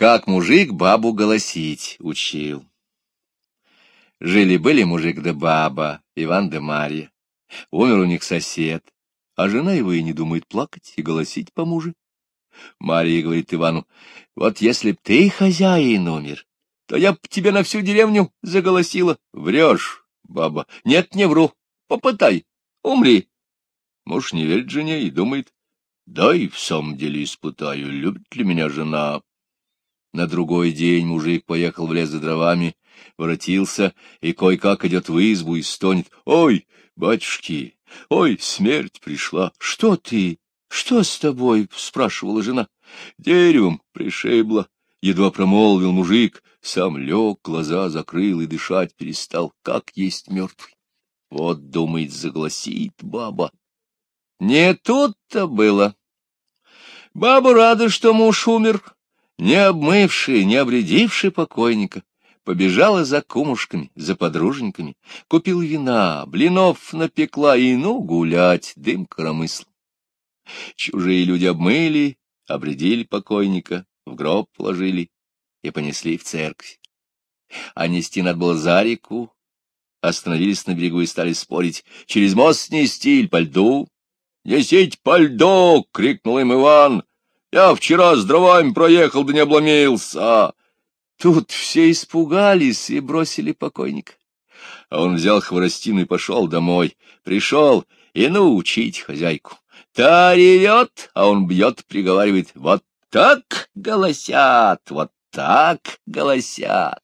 Как мужик бабу голосить учил. Жили-были мужик да баба, Иван да Марья. Умер у них сосед, а жена его и не думает плакать и голосить по мужу. Марья говорит Ивану, вот если б ты хозяин умер, то я б тебе на всю деревню заголосила. Врешь, баба. Нет, не вру. Попытай. Умри. Муж не верит жене и думает, да и в самом деле испытаю, любит ли меня жена. На другой день мужик поехал в лес за дровами, воротился и кое-как идет в избу и стонет. «Ой, батюшки, ой, смерть пришла! Что ты? Что с тобой?» — спрашивала жена. «Деревом пришибло», — едва промолвил мужик, сам лег, глаза закрыл и дышать перестал, как есть мертвый. Вот, думает, загласит баба. Не тут-то было. Баба рада, что муж умер, не обмывший, не обредивший покойника, побежала за кумушками, за подруженьками, купил вина, блинов напекла и, ну, гулять, дым коромысл. Чужие люди обмыли, обредили покойника, в гроб положили и понесли в церковь. А нести надо было за реку, остановились на берегу и стали спорить, через мост нести или по льду. — Несите по льду! — крикнул им Иван. Я вчера с дровами проехал, да не обломился. Тут все испугались и бросили покойника. А он взял хворостину и пошел домой. Пришел и ну учить хозяйку. Та ревет, а он бьет, приговаривает. Вот так голосят, вот так голосят.